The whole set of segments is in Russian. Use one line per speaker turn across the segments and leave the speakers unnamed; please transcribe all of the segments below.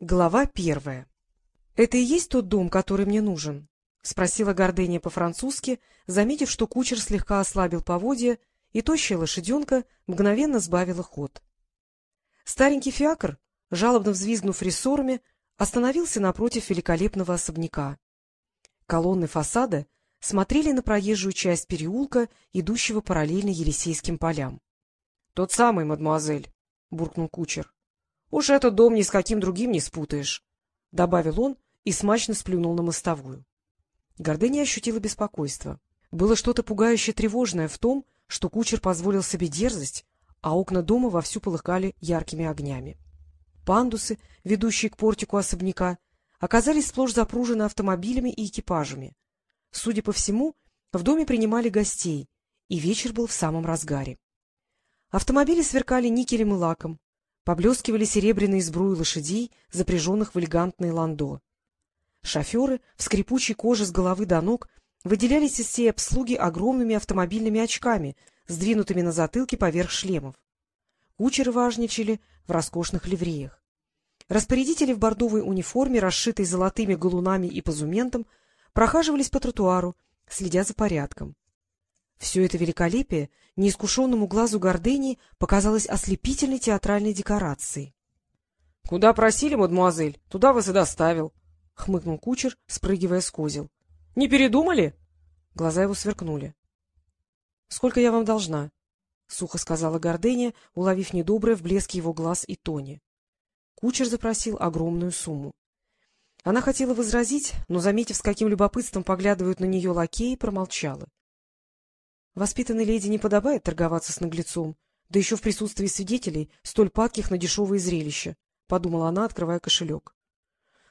Глава первая. — Это и есть тот дом, который мне нужен? — спросила Гордыня по-французски, заметив, что кучер слегка ослабил поводья, и тощая лошаденка мгновенно сбавила ход. Старенький фиакр, жалобно взвизгнув рессорами, остановился напротив великолепного особняка. Колонны фасада смотрели на проезжую часть переулка, идущего параллельно Елисейским полям. — Тот самый, мадемуазель, — буркнул кучер. — Уж этот дом ни с каким другим не спутаешь, — добавил он и смачно сплюнул на мостовую. Гордыня ощутила беспокойство. Было что-то пугающе тревожное в том, что кучер позволил себе дерзость, а окна дома вовсю полыхали яркими огнями. Пандусы, ведущие к портику особняка, оказались сплошь запружены автомобилями и экипажами. Судя по всему, в доме принимали гостей, и вечер был в самом разгаре. Автомобили сверкали никелем и лаком, Поблескивали серебряные сбруи лошадей, запряженных в элегантные ландо. Шоферы в скрипучей коже с головы до ног выделялись из всей обслуги огромными автомобильными очками, сдвинутыми на затылке поверх шлемов. Кучеры важничали в роскошных ливреях. Распорядители в бордовой униформе, расшитой золотыми галунами и позументом, прохаживались по тротуару, следя за порядком. Все это великолепие неискушенному глазу гордыни показалось ослепительной театральной декорацией. — Куда просили, мадемуазель, туда вас и доставил, — хмыкнул кучер, спрыгивая с козел. — Не передумали? Глаза его сверкнули. — Сколько я вам должна? — сухо сказала Гордыня, уловив недоброе в блеске его глаз и тоне. Кучер запросил огромную сумму. Она хотела возразить, но, заметив, с каким любопытством поглядывают на нее лакеи, промолчала. Воспитанной леди не подобает торговаться с наглецом, да еще в присутствии свидетелей, столь падких на дешевые зрелища, — подумала она, открывая кошелек.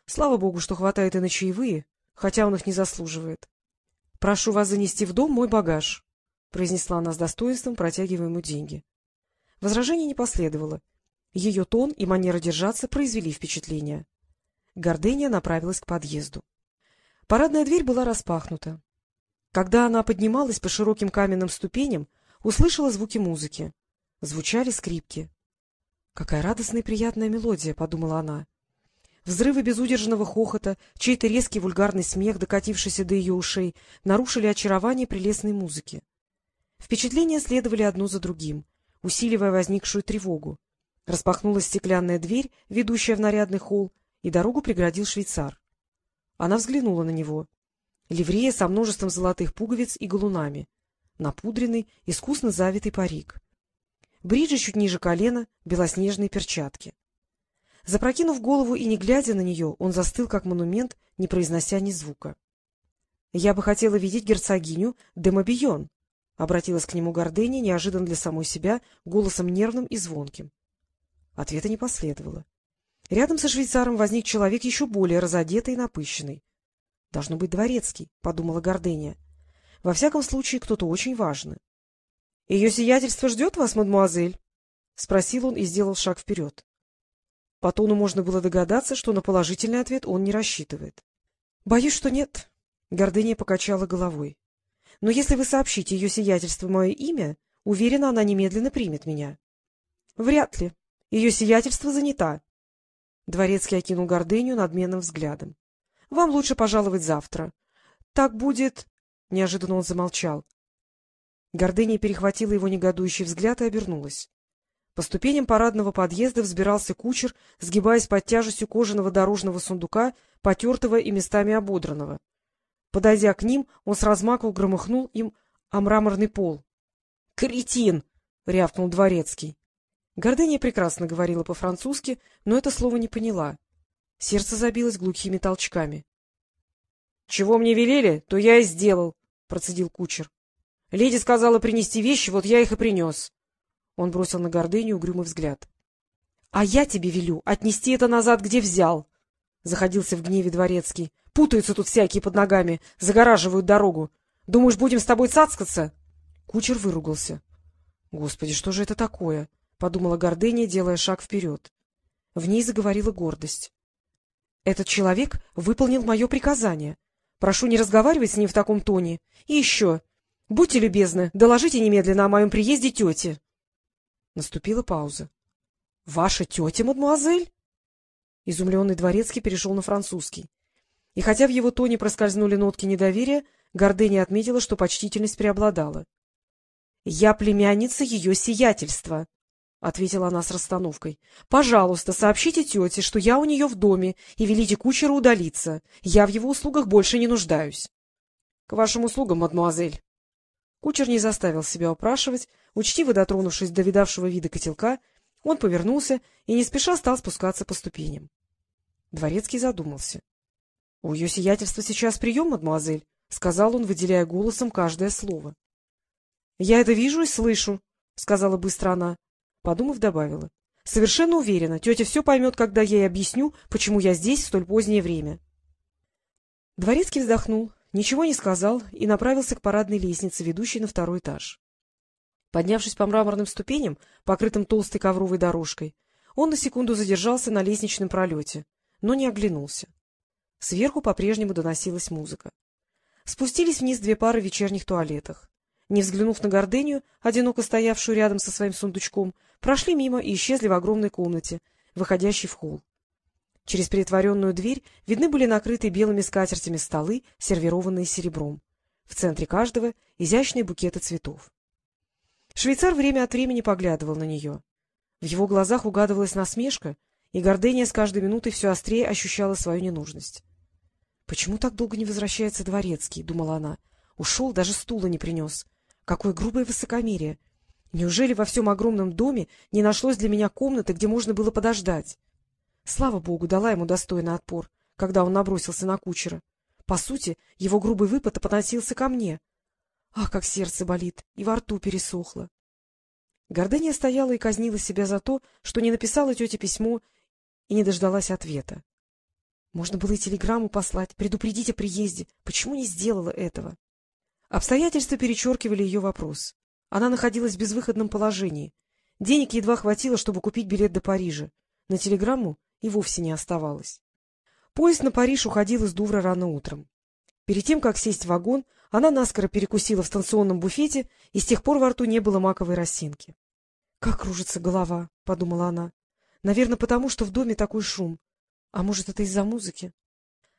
Слава богу, что хватает и на чаевые, хотя он их не заслуживает. — Прошу вас занести в дом мой багаж, — произнесла она с достоинством, протягивая ему деньги. Возражений не последовало. Ее тон и манера держаться произвели впечатление. Гордыня направилась к подъезду. Парадная дверь была распахнута. Когда она поднималась по широким каменным ступеням, услышала звуки музыки. Звучали скрипки. «Какая радостная и приятная мелодия!» — подумала она. Взрывы безудержного хохота, чей-то резкий вульгарный смех, докатившийся до ее ушей, нарушили очарование прелестной музыки. Впечатления следовали одно за другим, усиливая возникшую тревогу. Распахнулась стеклянная дверь, ведущая в нарядный холл, и дорогу преградил швейцар. Она взглянула на него. Ливрея со множеством золотых пуговиц и галунами. Напудренный, искусно завитый парик. Бриджи чуть ниже колена, белоснежные перчатки. Запрокинув голову и не глядя на нее, он застыл, как монумент, не произнося ни звука. — Я бы хотела видеть герцогиню де Мобион, — обратилась к нему Гордыня, неожиданно для самой себя, голосом нервным и звонким. Ответа не последовало. Рядом со швейцаром возник человек еще более разодетый и напыщенный. Должно быть дворецкий, — подумала Гордыня. Во всяком случае, кто-то очень важный. — Ее сиятельство ждет вас, мадемуазель? — спросил он и сделал шаг вперед. По тону можно было догадаться, что на положительный ответ он не рассчитывает. — Боюсь, что нет. Гордыня покачала головой. — Но если вы сообщите ее сиятельство мое имя, уверена, она немедленно примет меня. — Вряд ли. Ее сиятельство занята. Дворецкий окинул Гордыню надменным взглядом. Вам лучше пожаловать завтра. Так будет... Неожиданно он замолчал. Гордыня перехватила его негодующий взгляд и обернулась. По ступеням парадного подъезда взбирался кучер, сгибаясь под тяжестью кожаного дорожного сундука, потертого и местами ободранного. Подойдя к ним, он с размаху громыхнул им о мраморный пол. — Кретин! — рявкнул дворецкий. Гордыня прекрасно говорила по-французски, но это слово не поняла. Сердце забилось глухими толчками. — Чего мне велели, то я и сделал, — процедил кучер. — Леди сказала принести вещи, вот я их и принес. Он бросил на гордыню угрюмый взгляд. — А я тебе велю отнести это назад, где взял, — заходился в гневе дворецкий. — Путаются тут всякие под ногами, загораживают дорогу. Думаешь, будем с тобой цацкаться? Кучер выругался. — Господи, что же это такое? — подумала гордыня, делая шаг вперед. В ней заговорила гордость. Этот человек выполнил мое приказание. Прошу не разговаривать с ним в таком тоне. И еще. Будьте любезны, доложите немедленно о моем приезде тете. Наступила пауза. — Ваша тетя, мадемуазель? Изумленный дворецкий перешел на французский. И хотя в его тоне проскользнули нотки недоверия, Гордыня отметила, что почтительность преобладала. — Я племянница ее сиятельства, — ответила она с расстановкой. — Пожалуйста, сообщите тете, что я у нее в доме, и велите кучеру удалиться. Я в его услугах больше не нуждаюсь. — К вашим услугам, мадемуазель. Кучер не заставил себя упрашивать, учтиво дотронувшись до видавшего вида котелка, он повернулся и не спеша стал спускаться по ступеням. Дворецкий задумался. — У ее сиятельства сейчас прием, мадемуазель, — сказал он, выделяя голосом каждое слово. — Я это вижу и слышу, — сказала быстро она. Подумав, добавила. — Совершенно уверена, тетя все поймет, когда я ей объясню, почему я здесь в столь позднее время. Дворецкий вздохнул, ничего не сказал и направился к парадной лестнице, ведущей на второй этаж. Поднявшись по мраморным ступеням, покрытым толстой ковровой дорожкой, он на секунду задержался на лестничном пролете, но не оглянулся. Сверху по-прежнему доносилась музыка. Спустились вниз две пары в вечерних туалетах. Не взглянув на Гордению, одиноко стоявшую рядом со своим сундучком, прошли мимо и исчезли в огромной комнате, выходящей в холл. Через перетворенную дверь видны были накрытые белыми скатертями столы, сервированные серебром. В центре каждого — изящные букеты цветов. Швейцар время от времени поглядывал на нее. В его глазах угадывалась насмешка, и Гордения с каждой минутой все острее ощущала свою ненужность. — Почему так долго не возвращается дворецкий? — думала она. — Ушел, даже стула не принес. Какое грубое высокомерие! Неужели во всем огромном доме не нашлось для меня комнаты, где можно было подождать? Слава богу, дала ему достойный отпор, когда он набросился на кучера. По сути, его грубый выпад поносился ко мне. Ах, как сердце болит, и во рту пересохло. Гордыня стояла и казнила себя за то, что не написала тете письмо и не дождалась ответа. Можно было и телеграмму послать, предупредить о приезде. Почему не сделала этого? Обстоятельства перечеркивали ее вопрос. Она находилась в безвыходном положении. Денег едва хватило, чтобы купить билет до Парижа. На телеграмму и вовсе не оставалось. Поезд на Париж уходил из Дувра рано утром. Перед тем, как сесть в вагон, она наскоро перекусила в станционном буфете, и с тех пор во рту не было маковой росинки. — Как кружится голова, — подумала она. — Наверное, потому, что в доме такой шум. А может, это из-за музыки?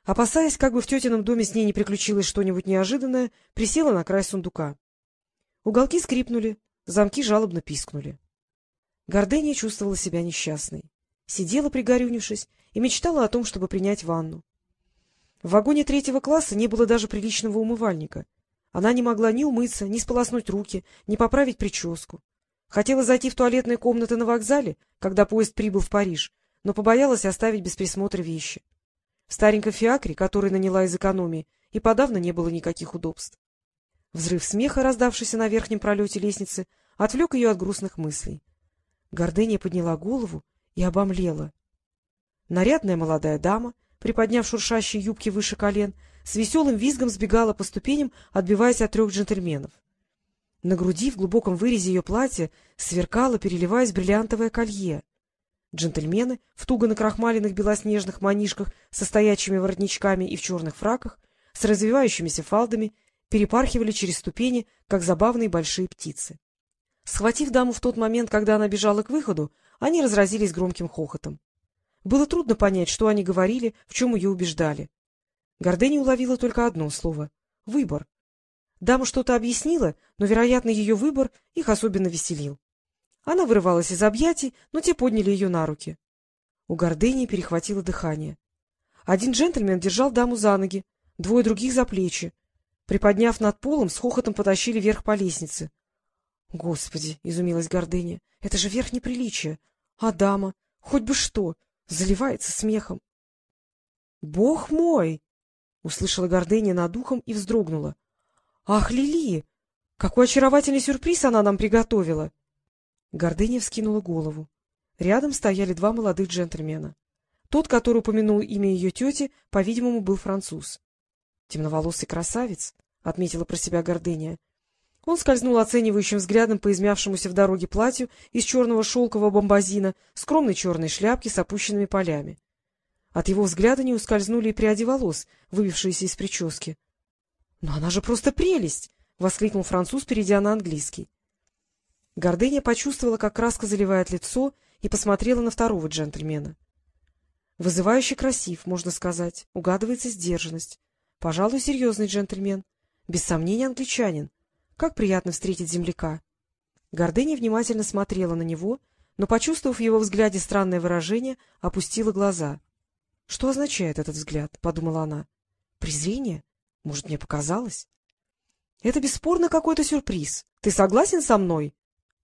Опасаясь, как бы в тетином доме с ней не приключилось что-нибудь неожиданное, присела на край сундука. Уголки скрипнули, замки жалобно пискнули. Гордения чувствовала себя несчастной. Сидела, пригорюнившись, и мечтала о том, чтобы принять ванну. В вагоне третьего класса не было даже приличного умывальника. Она не могла ни умыться, ни сполоснуть руки, ни поправить прическу. Хотела зайти в туалетные комнаты на вокзале, когда поезд прибыл в Париж, но побоялась оставить без присмотра вещи. В стареньком фиакре, который наняла из экономии, и подавно не было никаких удобств. Взрыв смеха, раздавшийся на верхнем пролете лестницы, отвлек ее от грустных мыслей. Гордыня подняла голову и обомлела. Нарядная молодая дама — приподняв шуршащие юбки выше колен, с веселым визгом сбегала по ступеням, отбиваясь от трех джентльменов. На груди в глубоком вырезе ее платья сверкало, переливаясь бриллиантовое колье. Джентльмены в туго накрахмаленных белоснежных манишках со стоячими воротничками и в черных фраках, с развивающимися фалдами, перепархивали через ступени, как забавные большие птицы. Схватив даму в тот момент, когда она бежала к выходу, они разразились громким хохотом. Было трудно понять, что они говорили, в чем ее убеждали. Гордыня уловила только одно слово — выбор. Дама что-то объяснила, но, вероятно, ее выбор их особенно веселил. Она вырывалась из объятий, но те подняли ее на руки. У Гордыни перехватило дыхание. Один джентльмен держал даму за ноги, двое других за плечи. Приподняв над полом, с хохотом потащили вверх по лестнице. — Господи! — изумилась Гордыня. — Это же верх неприличия! А дама? Хоть бы что! заливается смехом. — Бог мой! — услышала Гордыня над духом и вздрогнула. — Ах, Лили! Какой очаровательный сюрприз она нам приготовила! Гордыня вскинула голову. Рядом стояли два молодых джентльмена. Тот, который упомянул имя ее тети, по-видимому, был француз. — Темноволосый красавец, — отметила про себя Гордыня. Он скользнул оценивающим взглядом по измявшемуся в дороге платью из черного шелкового бомбазина, скромной черной шляпки с опущенными полями. От его взгляда не ускользнули и пряди волос, выбившиеся из прически. — Но она же просто прелесть! — воскликнул француз, перейдя на английский. Гордыня почувствовала, как краска заливает лицо, и посмотрела на второго джентльмена. Вызывающе красив, можно сказать, угадывается сдержанность. Пожалуй, серьезный джентльмен. Без сомнения, англичанин. Как приятно встретить земляка. Гордыня внимательно смотрела на него, но, почувствовав в его взгляде странное выражение, опустила глаза. — Что означает этот взгляд? — подумала она. — Презрение? Может, мне показалось? — Это бесспорно какой-то сюрприз. Ты согласен со мной?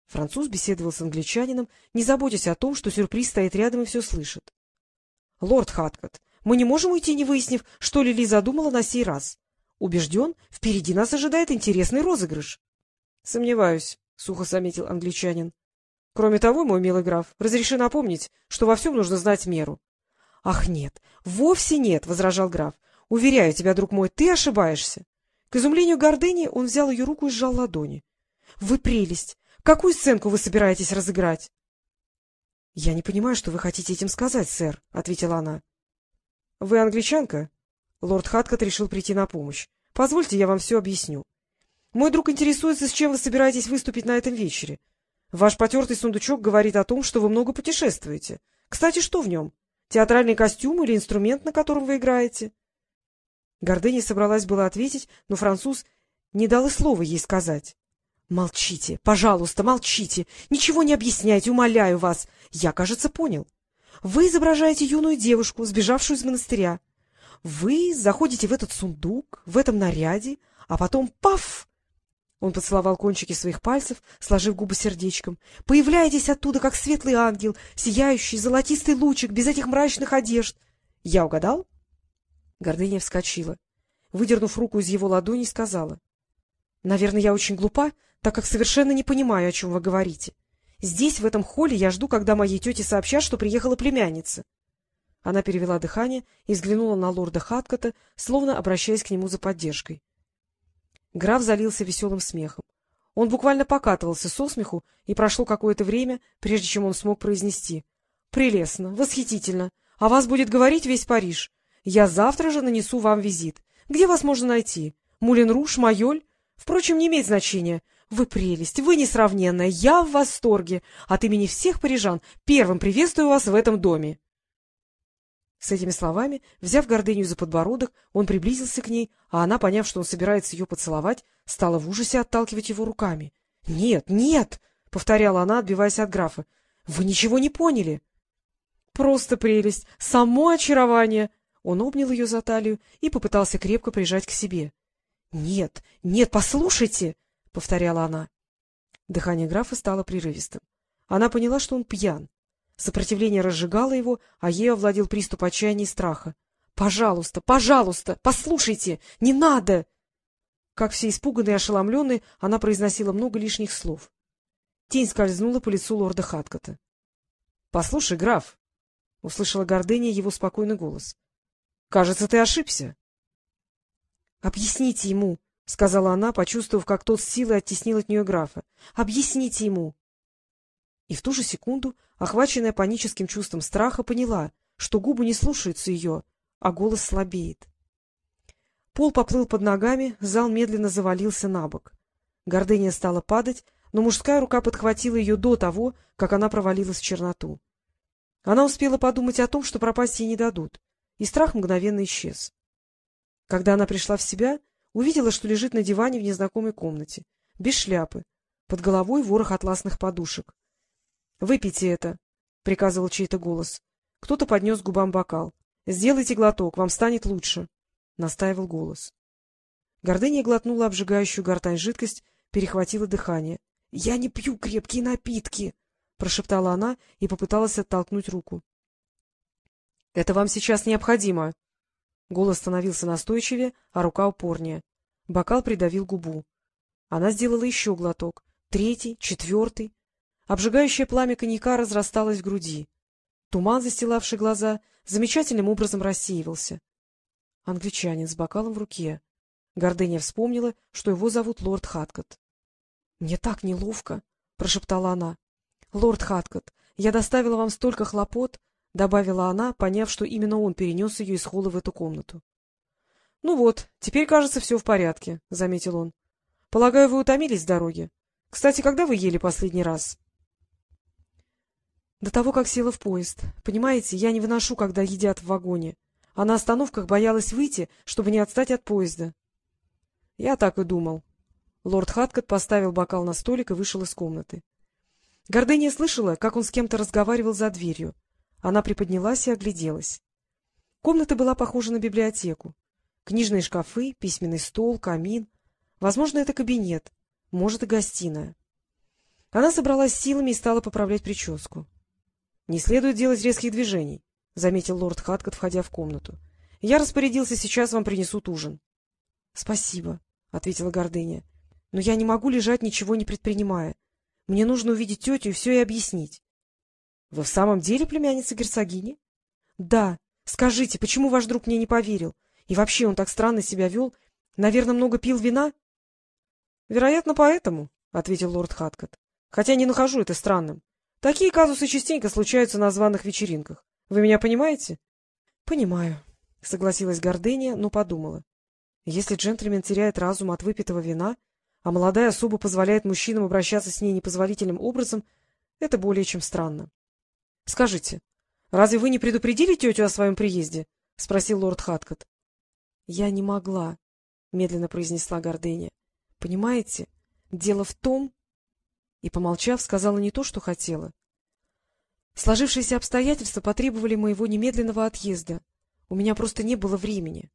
Француз беседовал с англичанином, не заботясь о том, что сюрприз стоит рядом и все слышит. — Лорд Хаткот, мы не можем уйти, не выяснив, что Лили задумала на сей раз. Убежден, впереди нас ожидает интересный розыгрыш. — Сомневаюсь, — сухо заметил англичанин. — Кроме того, мой милый граф, разреши напомнить, что во всем нужно знать меру. — Ах, нет, вовсе нет, — возражал граф. — Уверяю тебя, друг мой, ты ошибаешься. К изумлению гордыни он взял ее руку и сжал ладони. — Вы прелесть! Какую сценку вы собираетесь разыграть? — Я не понимаю, что вы хотите этим сказать, сэр, — ответила она. — Вы англичанка? Лорд Хаткот решил прийти на помощь. — Позвольте, я вам все объясню. Мой друг интересуется, с чем вы собираетесь выступить на этом вечере. Ваш потертый сундучок говорит о том, что вы много путешествуете. Кстати, что в нем? Театральный костюм или инструмент, на котором вы играете? Гордыня собралась была ответить, но француз не дал и слова ей сказать. Молчите, пожалуйста, молчите. Ничего не объясняйте, умоляю вас. Я, кажется, понял. Вы изображаете юную девушку, сбежавшую из монастыря. Вы заходите в этот сундук, в этом наряде, а потом — паф! Он поцеловал кончики своих пальцев, сложив губы сердечком. — Появляетесь оттуда, как светлый ангел, сияющий, золотистый лучик, без этих мрачных одежд. Я угадал? Гордыня вскочила. Выдернув руку из его ладони, сказала. — Наверное, я очень глупа, так как совершенно не понимаю, о чем вы говорите. Здесь, в этом холле, я жду, когда моей тете сообщат, что приехала племянница. Она перевела дыхание и взглянула на лорда Хаткота, словно обращаясь к нему за поддержкой. Граф залился веселым смехом. Он буквально покатывался со смеху, и прошло какое-то время, прежде чем он смог произнести. — Прелестно, восхитительно. А вас будет говорить весь Париж. Я завтра же нанесу вам визит. Где вас можно найти? Мулен-Руш, Майоль? Впрочем, не имеет значения. Вы прелесть, вы несравненная, я в восторге. От имени всех парижан первым приветствую вас в этом доме. С этими словами, взяв гордыню за подбородок, он приблизился к ней, а она, поняв, что он собирается ее поцеловать, стала в ужасе отталкивать его руками. — Нет, нет! — повторяла она, отбиваясь от графа. — Вы ничего не поняли. — Просто прелесть, само очарование! Он обнял ее за талию и попытался крепко прижать к себе. — Нет, нет, послушайте! — повторяла она. Дыхание графа стало прерывистым. Она поняла, что он пьян. Сопротивление разжигало его, а ею овладел приступ отчаяния и страха. — Пожалуйста, пожалуйста, послушайте! Не надо! Как все испуганные и ошеломленные, она произносила много лишних слов. Тень скользнула по лицу лорда Хаткота. — Послушай, граф! — услышала гордыня его спокойный голос. — Кажется, ты ошибся. — Объясните ему! — сказала она, почувствовав, как тот с силой оттеснил от нее графа. — Объясните ему! И в ту же секунду, охваченная паническим чувством страха, поняла, что губы не слушаются ее, а голос слабеет. Пол поплыл под ногами, зал медленно завалился на бок. Гордыня стала падать, но мужская рука подхватила ее до того, как она провалилась в черноту. Она успела подумать о том, что пропасть ей не дадут, и страх мгновенно исчез. Когда она пришла в себя, Увидела, что лежит на диване в незнакомой комнате, без шляпы, под головой ворох атласных подушек. — Выпейте это, — приказывал чей-то голос. Кто-то поднес к губам бокал. — Сделайте глоток, вам станет лучше, — настаивал голос. Гордыня глотнула обжигающую гортань жидкость, перехватила дыхание. — Я не пью крепкие напитки! — прошептала она и попыталась оттолкнуть руку. — Это вам сейчас необходимо, Голос становился настойчивее, а рука упорнее. Бокал придавил губу. Она сделала еще глоток. Третий, четвертый. Обжигающее пламя коньяка разрасталось в груди. Туман, застилавший глаза, замечательным образом рассеивался. Англичанин с бокалом в руке. Гордыня вспомнила, что его зовут лорд Хаткот. — Мне так неловко, — прошептала она. — Лорд Хаткот, я доставила вам столько хлопот, — добавила она, поняв, что именно он перенес ее из холла в эту комнату. — Ну вот, теперь, кажется, все в порядке, — заметил он. — Полагаю, вы утомились с дороги. Кстати, когда вы ели последний раз? До того, как села в поезд. Понимаете, я не выношу, когда едят в вагоне. А на остановках боялась выйти, чтобы не отстать от поезда. — Я так и думал. Лорд Хаткот поставил бокал на столик и вышел из комнаты. Гордыня слышала, как он с кем-то разговаривал за дверью. Она приподнялась и огляделась. Комната была похожа на библиотеку. Книжные шкафы, письменный стол, камин. Возможно, это кабинет, может, и гостиная. Она собралась силами и стала поправлять прическу. — Не следует делать резких движений, — заметил лорд Хаткот, входя в комнату. — Я распорядился, сейчас вам принесут ужин. — Спасибо, — ответила Гордыня. — Но я не могу лежать, ничего не предпринимая. Мне нужно увидеть тетю и все ей объяснить. — Вы в самом деле племянница герцогини? — Да. Скажите, почему ваш друг мне не поверил? И вообще он так странно себя вел. Наверное, много пил вина? — Вероятно, поэтому, — ответил лорд Хаткот. — Хотя не нахожу это странным. Такие казусы частенько случаются на званых вечеринках. Вы меня понимаете? — Понимаю, — согласилась Гордыня, но подумала. Если джентльмен теряет разум от выпитого вина, а молодая особа позволяет мужчинам обращаться с ней непозволительным образом, это более чем странно. — Скажите, разве вы не предупредили тетю о своем приезде? — спросил лорд Хаткот. — Я не могла, — медленно произнесла Гордыня. — Понимаете, дело в том... И, помолчав, сказала не то, что хотела. Сложившиеся обстоятельства потребовали моего немедленного отъезда. У меня просто не было времени.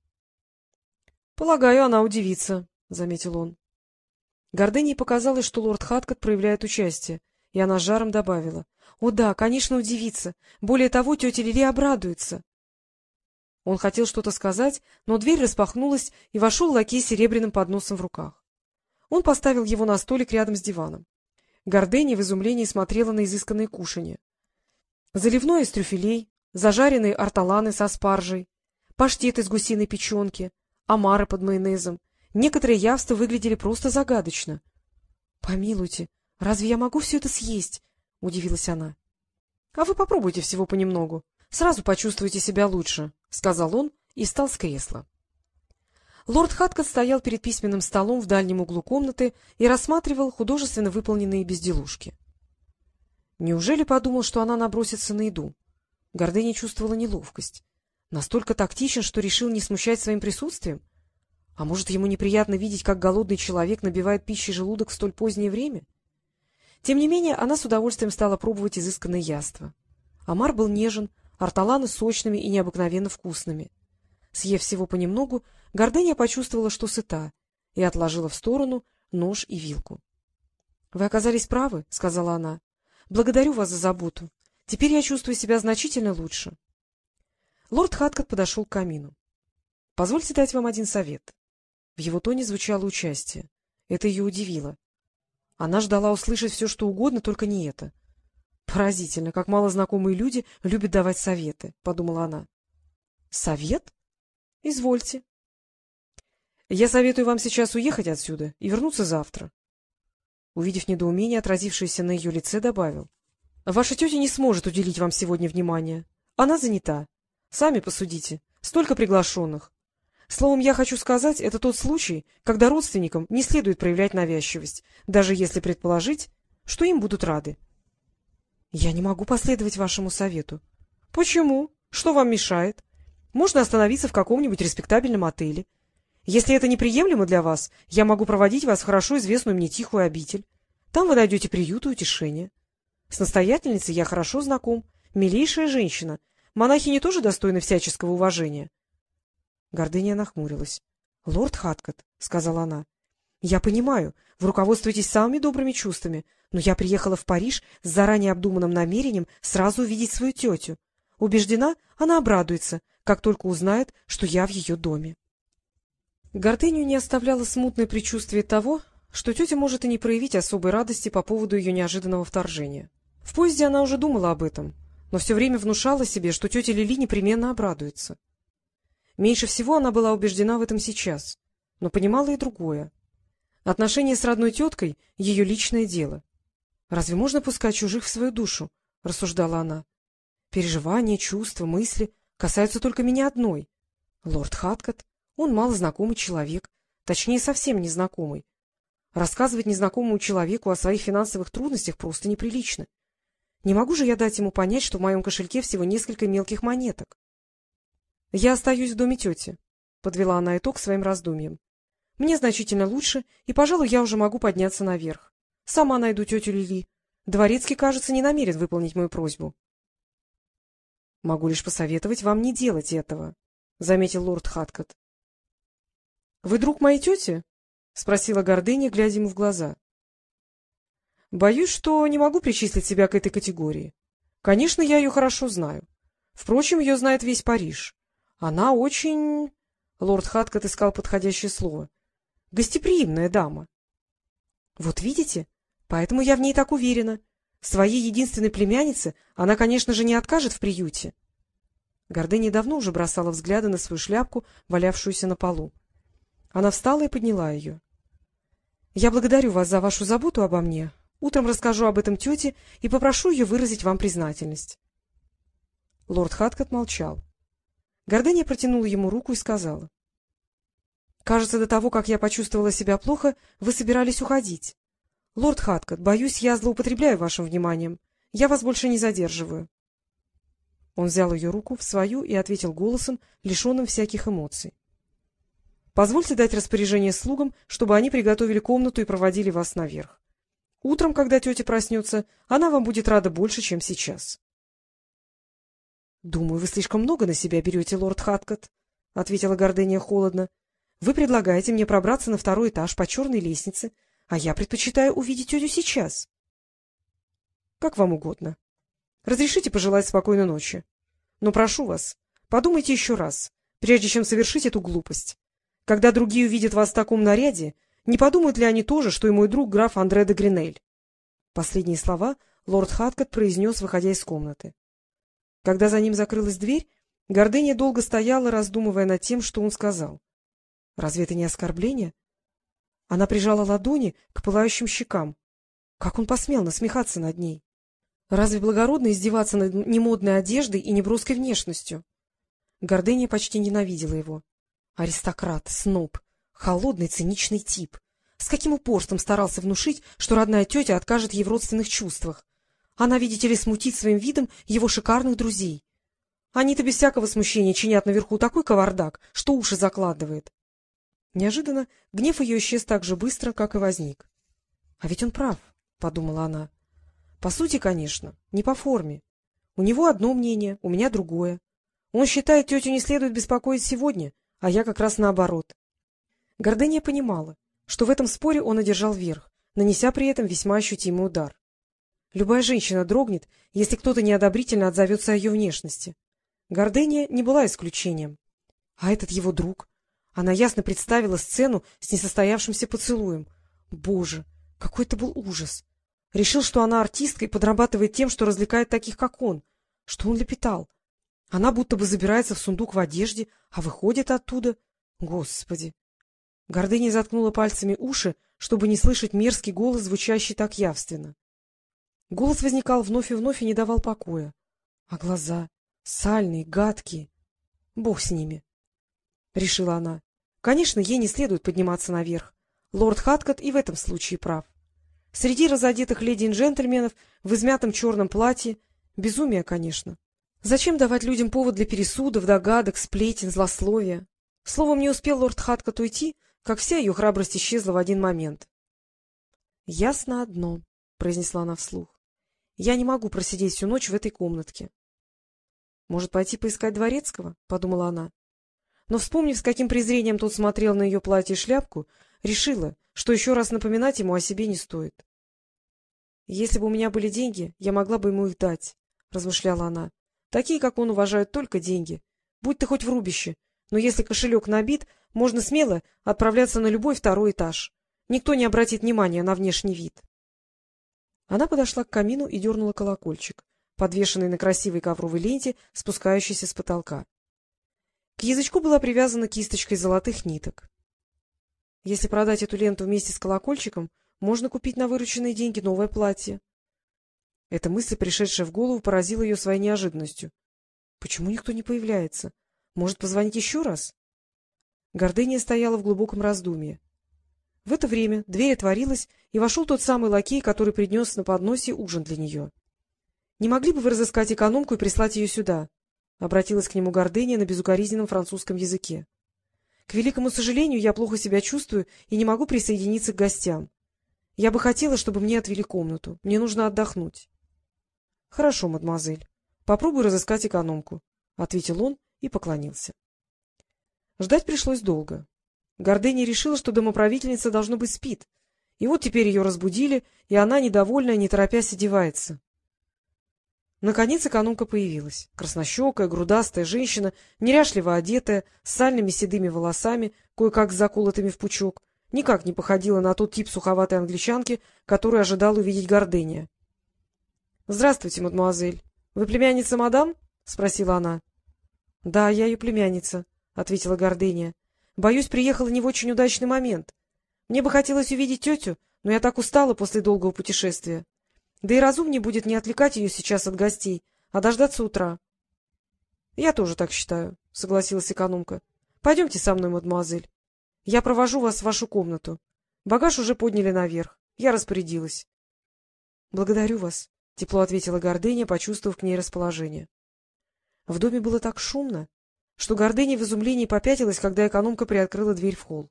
— Полагаю, она удивится, — заметил он. Гордыне показалось, что лорд Хаткот проявляет участие, и она жаром добавила. — О да, конечно, удивится. Более того, тетя Лили обрадуется. Он хотел что-то сказать, но дверь распахнулась, и вошел лакей с серебряным подносом в руках. Он поставил его на столик рядом с диваном. Гордыня в изумлении смотрела на изысканные кушанья. Заливное из трюфелей, зажаренные арталаны со спаржей, паштет из гусиной печенки, омары под майонезом. Некоторые явства выглядели просто загадочно. — Помилуйте, разве я могу все это съесть? — удивилась она. — А вы попробуйте всего понемногу. Сразу почувствуете себя лучше, — сказал он и встал с кресла. Лорд Хаткот стоял перед письменным столом в дальнем углу комнаты и рассматривал художественно выполненные безделушки. Неужели подумал, что она набросится на еду? Гордыня чувствовала неловкость. Настолько тактичен, что решил не смущать своим присутствием? А может, ему неприятно видеть, как голодный человек набивает пищей желудок в столь позднее время? Тем не менее, она с удовольствием стала пробовать изысканные яства. Амар был нежен, арталаны сочными и необыкновенно вкусными. Съев всего понемногу, Гордыня почувствовала, что сыта, и отложила в сторону нож и вилку. — Вы оказались правы, — сказала она. — Благодарю вас за заботу. Теперь я чувствую себя значительно лучше. Лорд Хаткот подошел к камину. — Позвольте дать вам один совет. В его тоне звучало участие. Это ее удивило. Она ждала услышать все, что угодно, только не это. Поразительно, как малознакомые люди любят давать советы, — подумала она. — Совет? — Извольте. — Я советую вам сейчас уехать отсюда и вернуться завтра. Увидев недоумение, отразившееся на ее лице, добавил. — Ваша тетя не сможет уделить вам сегодня внимания. Она занята. Сами посудите. Столько приглашенных. Словом, я хочу сказать, это тот случай, когда родственникам не следует проявлять навязчивость, даже если предположить, что им будут рады. — Я не могу последовать вашему совету. — Почему? Что вам мешает? Можно остановиться в каком-нибудь респектабельном отеле. Если это неприемлемо для вас, я могу проводить вас в хорошо известную мне тихую обитель. Там вы найдете приют и утешение. С настоятельницей я хорошо знаком. Милейшая женщина. Монахини тоже достойны всяческого уважения. Гордыня нахмурилась. — Лорд Хаткот, — сказала она, — я понимаю, вы руководствуетесь самыми добрыми чувствами, но я приехала в Париж с заранее обдуманным намерением сразу увидеть свою тетю. Убеждена, она обрадуется, как только узнает, что я в ее доме. Гордыню не оставляло смутное предчувствие того, что тетя может и не проявить особой радости по поводу ее неожиданного вторжения. В поезде она уже думала об этом, но все время внушала себе, что тетя Лили непременно обрадуется. Меньше всего она была убеждена в этом сейчас, но понимала и другое. Отношения с родной теткой — ее личное дело. Разве можно пускать чужих в свою душу? — рассуждала она. Переживания, чувства, мысли касаются только меня одной. Лорд Хаткот, он мало знакомый человек, точнее, совсем незнакомый. Рассказывать незнакомому человеку о своих финансовых трудностях просто неприлично. Не могу же я дать ему понять, что в моем кошельке всего несколько мелких монеток. — Я остаюсь в доме тети, — подвела она итог своим раздумьям. — Мне значительно лучше, и, пожалуй, я уже могу подняться наверх. Сама найду тетю Лили. Дворецкий, кажется, не намерен выполнить мою просьбу. — Могу лишь посоветовать вам не делать этого, — заметил лорд Хаткот. — Вы друг моей тети? — спросила Гордыня, глядя ему в глаза. — Боюсь, что не могу причислить себя к этой категории. Конечно, я ее хорошо знаю. Впрочем, ее знает весь Париж. Она очень... Лорд Хаткот искал подходящее слово. — Гостеприимная дама. — Вот видите, поэтому я в ней так уверена. Своей единственной племяннице она, конечно же, не откажет в приюте. Гордыня давно уже бросала взгляды на свою шляпку, валявшуюся на полу. Она встала и подняла ее. — Я благодарю вас за вашу заботу обо мне, Утром расскажу об этом тете и попрошу ее выразить вам признательность. Лорд Хаткот молчал. Гордыня протянула ему руку и сказала. — Кажется, до того, как я почувствовала себя плохо, вы собирались уходить. Лорд Хаткот, боюсь, я злоупотребляю вашим вниманием. Я вас больше не задерживаю. Он взял ее руку в свою и ответил голосом, лишенным всяких эмоций. — Позвольте дать распоряжение слугам, чтобы они приготовили комнату и проводили вас наверх. Утром, когда тетя проснется, она вам будет рада больше, чем сейчас. — Думаю, вы слишком много на себя берете, лорд Хаткот, — ответила Гордения холодно. — Вы предлагаете мне пробраться на второй этаж по черной лестнице, а я предпочитаю увидеть тетю сейчас. — Как вам угодно. Разрешите пожелать спокойной ночи. Но прошу вас, подумайте еще раз, прежде чем совершить эту глупость. Когда другие увидят вас в таком наряде, не подумают ли они тоже, что и мой друг граф Андре де Гринель? Последние слова лорд Хаткот произнес, выходя из комнаты. Когда за ним закрылась дверь, Гордыня долго стояла, раздумывая над тем, что он сказал. Разве это не оскорбление? Она прижала ладони к пылающим щекам. Как он посмел насмехаться над ней? Разве благородно издеваться над немодной одеждой и неброской внешностью? Гордыня почти ненавидела его. Аристократ, сноб, Холодный, циничный тип. С каким упорством старался внушить, что родная тетя откажет ей в родственных чувствах. Она, видите ли, смутит своим видом его шикарных друзей. Они-то без всякого смущения чинят наверху такой кавардак, что уши закладывает. Неожиданно гнев ее исчез так же быстро, как и возник. — А ведь он прав, — подумала она. — По сути, конечно, не по форме. У него одно мнение, у меня другое. Он считает, тетю не следует беспокоить сегодня, а я как раз наоборот. Гордыня понимала, что в этом споре он одержал верх, нанеся при этом весьма ощутимый удар. Любая женщина дрогнет, если кто-то неодобрительно отзовется о ее внешности. Гордыня не была исключением. А этот его друг? Она ясно представила сцену с несостоявшимся поцелуем. Боже, какой это был ужас! Решил, что она артистка и подрабатывает тем, что развлекает таких, как он. Что он лепетал? Она будто бы забирается в сундук в одежде, а выходит оттуда. Господи! Гордыня заткнула пальцами уши, чтобы не слышать мерзкий голос, звучащий так явственно. Голос возникал вновь и вновь и не давал покоя. А глаза сальные, гадкие. Бог с ними. Решила она. Конечно, ей не следует подниматься наверх. Лорд Хаткот и в этом случае прав. Среди разодетых леди и джентльменов в измятом черном платье безумие, конечно. Зачем давать людям повод для пересудов, догадок, сплетен, злословия? Словом, не успел лорд Хаткот уйти, как вся ее храбрость исчезла в один момент. — Ясно одно, — произнесла она вслух. — Я не могу просидеть всю ночь в этой комнатке. — Может, пойти поискать дворецкого? — подумала она. Но, вспомнив, с каким презрением тот смотрел на ее платье и шляпку, решила, что еще раз напоминать ему о себе не стоит. — Если бы у меня были деньги, я могла бы ему их дать, — размышляла она. — Такие, как он, уважают только деньги. Будь ты хоть в рубище, но если кошелек набит, можно смело отправляться на любой второй этаж. Никто не обратит внимания на внешний вид. Она подошла к камину и дернула колокольчик, подвешенный на красивой ковровой ленте, спускающейся с потолка. К язычку была привязана кисточка из золотых ниток. Если продать эту ленту вместе с колокольчиком, можно купить на вырученные деньги новое платье. Эта мысль, пришедшая в голову, поразила ее своей неожиданностью. Почему никто не появляется? Может, позвонить еще раз? Гордыня стояла в глубоком раздумье. В это время дверь отворилась, и вошел тот самый лакей, который принес на подносе ужин для нее. — Не могли бы вы разыскать экономку и прислать ее сюда? — обратилась к нему Гордыня на безукоризненном французском языке. — К великому сожалению, я плохо себя чувствую и не могу присоединиться к гостям. Я бы хотела, чтобы мне отвели комнату. Мне нужно отдохнуть. — Хорошо, мадемуазель. Попробую разыскать экономку, — ответил он и поклонился. Ждать пришлось долго. Гордыня решила, что домоправительница, должно быть, спит. И вот теперь ее разбудили, и она, недовольная, не торопясь, одевается. Наконец экономка появилась. Краснощекая, грудастая женщина, неряшливо одетая, с сальными седыми волосами, кое-как заколотыми в пучок, никак не походила на тот тип суховатой англичанки, которую ожидал увидеть Гордыня. — Здравствуйте, мадемуазель. Вы племянница мадам? — спросила она. — Да, я ее племянница, — ответила Гордыня. — Боюсь, приехала не в очень удачный момент. Мне бы хотелось увидеть тетю, но я так устала после долгого путешествия. Да и разумнее будет не отвлекать ее сейчас от гостей, а дождаться утра. — Я тоже так считаю, — согласилась экономка. — Пойдемте со мной, мадемуазель. Я провожу вас в вашу комнату. Багаж уже подняли наверх. Я распорядилась. — Благодарю вас, — тепло ответила Гордыня, почувствовав к ней расположение. В доме было так шумно, что Гордыня в изумлении попятилась, когда экономка приоткрыла дверь в холл.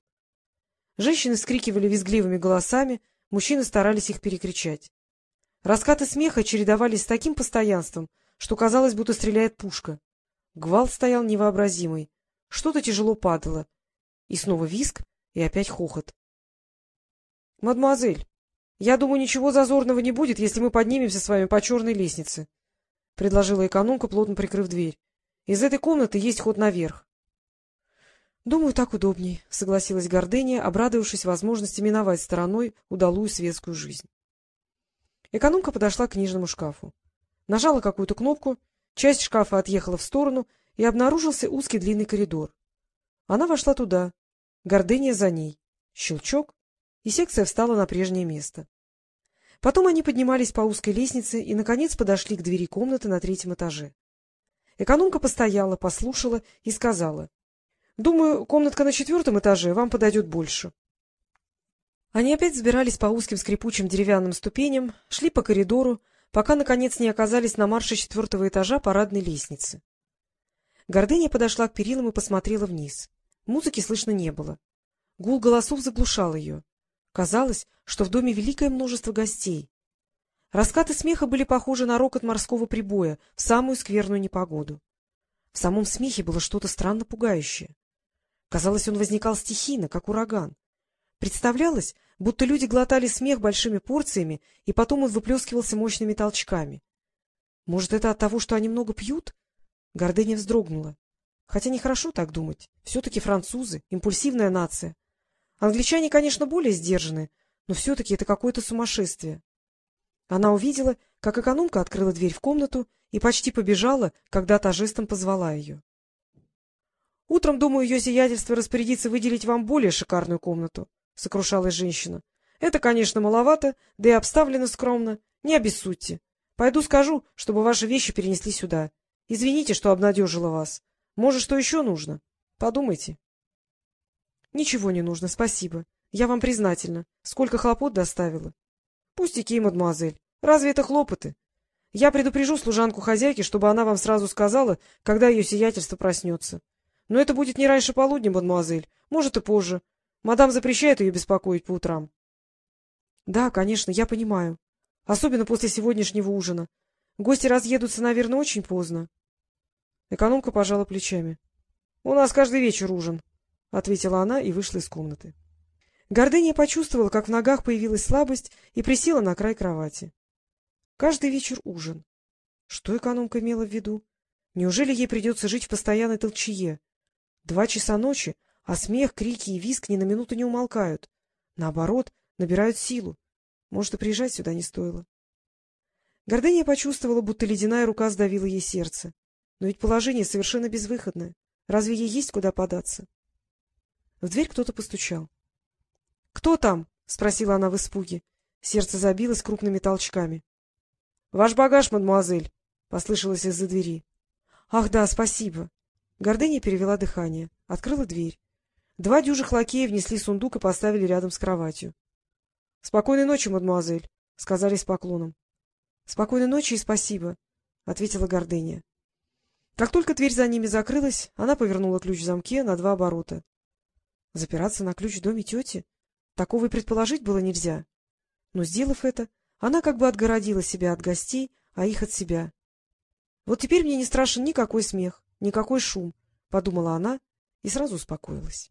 Женщины скрикивали визгливыми голосами, мужчины старались их перекричать. Раскаты смеха чередовались с таким постоянством, что казалось, будто стреляет пушка. Гвалт стоял невообразимый. Что-то тяжело падало. И снова виск, и опять хохот. — Мадемуазель, я думаю, ничего зазорного не будет, если мы поднимемся с вами по черной лестнице, — предложила экономка, плотно прикрыв дверь. — Из этой комнаты есть ход наверх. — Думаю, так удобней, — согласилась Гордыня, обрадовавшись возможности миновать стороной удалую светскую жизнь. Экономка подошла к книжному шкафу. Нажала какую-то кнопку, часть шкафа отъехала в сторону, и обнаружился узкий длинный коридор. Она вошла туда, гордыня за ней. Щелчок, и секция встала на прежнее место. Потом они поднимались по узкой лестнице и, наконец, подошли к двери комнаты на третьем этаже. Экономка постояла, послушала и сказала. — Думаю, комнатка на четвертом этаже вам подойдет больше. Они опять взбирались по узким скрипучим деревянным ступеням, шли по коридору, пока, наконец, не оказались на марше четвертого этажа парадной лестницы. Гордыня подошла к перилам и посмотрела вниз. Музыки слышно не было. Гул голосов заглушал ее. Казалось, что в доме великое множество гостей. Раскаты смеха были похожи на рокот морского прибоя в самую скверную непогоду. В самом смехе было что-то странно пугающее. Казалось, он возникал стихийно, как ураган. Представлялось, будто люди глотали смех большими порциями, и потом он выплескивался мощными толчками. Может, это от того, что они много пьют? Гордыня вздрогнула. Хотя нехорошо так думать. Все-таки французы, импульсивная нация. Англичане, конечно, более сдержаны, но все-таки это какое-то сумасшествие. Она увидела, как экономка открыла дверь в комнату и почти побежала, когда та жестом позвала ее. — Утром, думаю, ее сиятельство распорядится выделить вам более шикарную комнату, — сокрушалась женщина. — Это, конечно, маловато, да и обставлено скромно. Не обессудьте. Пойду скажу, чтобы ваши вещи перенесли сюда. Извините, что обнадежила вас. Может, что еще нужно? Подумайте. — Ничего не нужно, спасибо. Я вам признательна. Сколько хлопот доставила. — Пустяки, мадемуазель. Разве это хлопоты? Я предупрежу служанку хозяйки, чтобы она вам сразу сказала, когда ее сиятельство проснется. Но это будет не раньше полудня, мадемуазель, может и позже. Мадам запрещает ее беспокоить по утрам. — Да, конечно, я понимаю. Особенно после сегодняшнего ужина. Гости разъедутся, наверное, очень поздно. Экономка пожала плечами. — У нас каждый вечер ужин, — ответила она и вышла из комнаты. Гордыня почувствовала, как в ногах появилась слабость, и присела на край кровати. Каждый вечер ужин. Что экономка имела в виду? Неужели ей придется жить в постоянной толчее? Два часа ночи, а смех, крики и визг ни на минуту не умолкают. Наоборот, набирают силу. Может, и приезжать сюда не стоило. Гордыня почувствовала, будто ледяная рука сдавила ей сердце. Но ведь положение совершенно безвыходное. Разве ей есть куда податься? В дверь кто-то постучал. — Кто там? — спросила она в испуге. Сердце забилось крупными толчками. — Ваш багаж, мадемуазель! — послышалось из-за двери. — Ах да, спасибо! Гордыня перевела дыхание, открыла дверь. Два дюжих лакея внесли сундук и поставили рядом с кроватью. — Спокойной ночи, мадемуазель, — сказали с поклоном. — Спокойной ночи и спасибо, — ответила Гордыня. Как только дверь за ними закрылась, она повернула ключ в замке на два оборота. Запираться на ключ в доме тети? Такого и предположить было нельзя. Но, сделав это, она как бы отгородила себя от гостей, а их от себя. — Вот теперь мне не страшен никакой смех, никакой шум, — подумала она и сразу успокоилась.